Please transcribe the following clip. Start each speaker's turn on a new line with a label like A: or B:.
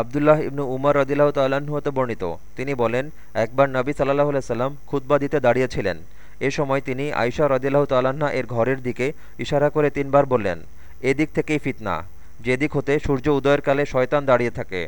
A: আবদুল্লাহ ইবনু উমর রদিল্লাহ তাল্লাহ্ন হতে বর্ণিত। তিনি বলেন, একবার নবী সাল্লাহ সাল্লাম খুতবা দিতে দাঁড়িয়েছিলেন। এ সময় তিনি আয়সা রদিল্লাহ তাল্লাহ্না এর ঘরের দিকে ইশারা করে তিনবার বললেন, এদিক থেকেই ফিতনা। যেদিক হতে সূর্য উদয়ের কালে শয়তান দাঁড়িয়ে থাকে।